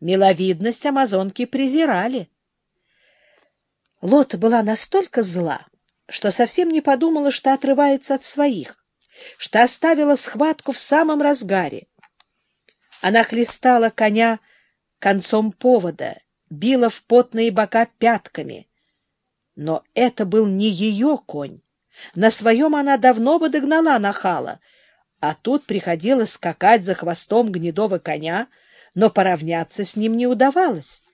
Миловидность амазонки презирали. Лота была настолько зла, что совсем не подумала, что отрывается от своих, что оставила схватку в самом разгаре. Она хлестала коня концом повода, била в потные бока пятками. Но это был не ее конь. На своем она давно бы догнала нахала, а тут приходилось скакать за хвостом гнедого коня, но поравняться с ним не удавалось.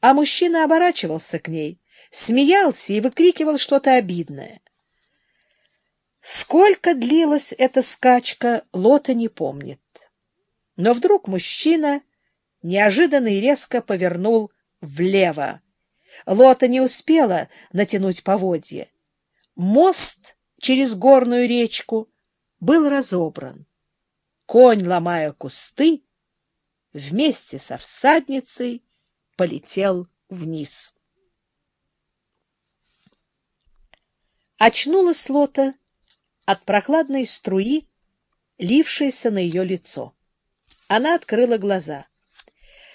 А мужчина оборачивался к ней, смеялся и выкрикивал что-то обидное. Сколько длилась эта скачка, Лота не помнит. Но вдруг мужчина неожиданно и резко повернул влево. Лота не успела натянуть поводья. Мост через горную речку был разобран. Конь, ломая кусты, вместе со всадницей полетел вниз. Очнулась Лота от прохладной струи, лившейся на ее лицо. Она открыла глаза.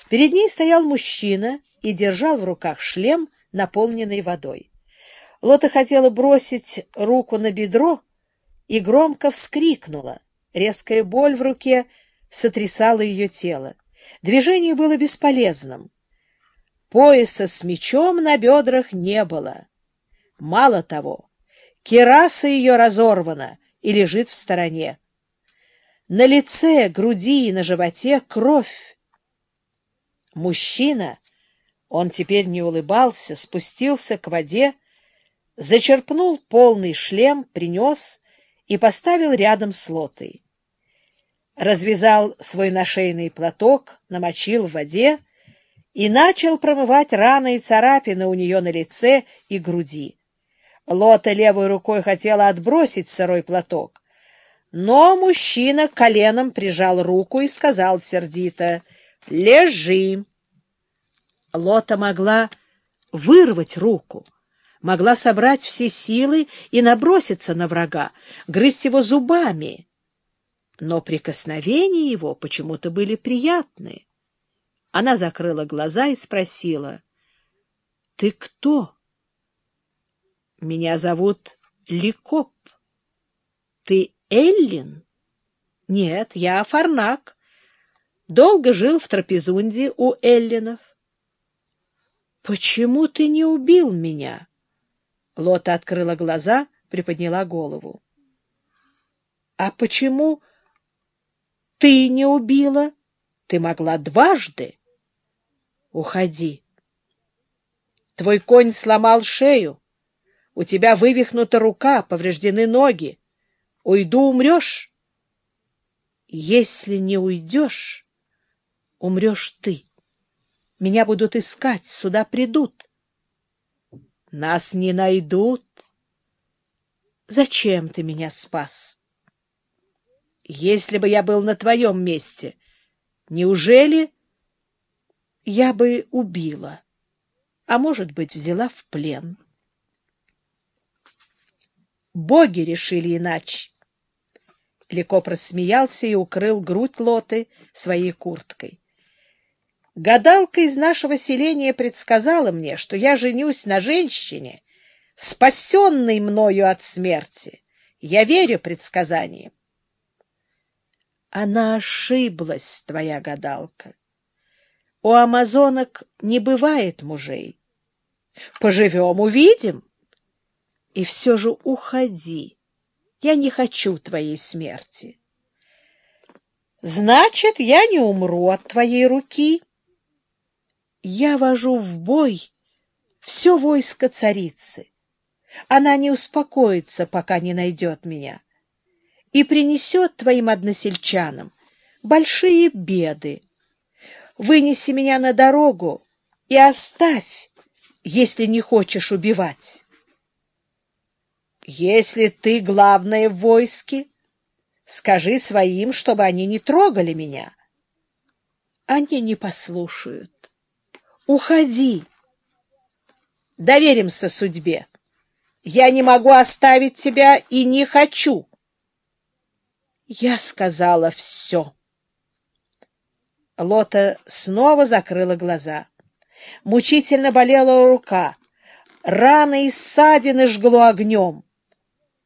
Перед ней стоял мужчина и держал в руках шлем, наполненный водой. Лота хотела бросить руку на бедро и громко вскрикнула. Резкая боль в руке сотрясала ее тело. Движение было бесполезным. Пояса с мечом на бедрах не было. Мало того, кераса ее разорвана и лежит в стороне. На лице, груди и на животе кровь. Мужчина, он теперь не улыбался, спустился к воде, зачерпнул полный шлем, принес и поставил рядом с лотой. Развязал свой нашейный платок, намочил в воде и начал промывать раны и царапины у нее на лице и груди. Лота левой рукой хотела отбросить сырой платок, но мужчина коленом прижал руку и сказал сердито «Лежи». Лота могла вырвать руку, могла собрать все силы и наброситься на врага, грызть его зубами. Но прикосновения его почему-то были приятны. Она закрыла глаза и спросила, — Ты кто? — Меня зовут Ликоп. — Ты Эллин? — Нет, я Фарнак. Долго жил в Трапезунде у Эллинов. «Почему ты не убил меня?» Лота открыла глаза, приподняла голову. «А почему ты не убила? Ты могла дважды. Уходи. Твой конь сломал шею. У тебя вывихнута рука, повреждены ноги. Уйду, умрешь. Если не уйдешь, умрешь ты. Меня будут искать, сюда придут. Нас не найдут. Зачем ты меня спас? Если бы я был на твоем месте, неужели я бы убила, а, может быть, взяла в плен? Боги решили иначе. Леко просмеялся и укрыл грудь Лоты своей курткой. Гадалка из нашего селения предсказала мне, что я женюсь на женщине, спасенной мною от смерти. Я верю предсказаниям. Она ошиблась, твоя гадалка. У амазонок не бывает мужей. Поживем, увидим. И все же уходи. Я не хочу твоей смерти. Значит, я не умру от твоей руки. Я вожу в бой все войско царицы. Она не успокоится, пока не найдет меня, и принесет твоим односельчанам большие беды. Вынеси меня на дорогу и оставь, если не хочешь убивать. Если ты главная в войске, скажи своим, чтобы они не трогали меня. Они не послушают. Уходи. Доверимся судьбе. Я не могу оставить тебя и не хочу. Я сказала все. Лота снова закрыла глаза. Мучительно болела рука. Раны и ссадины жгло огнем.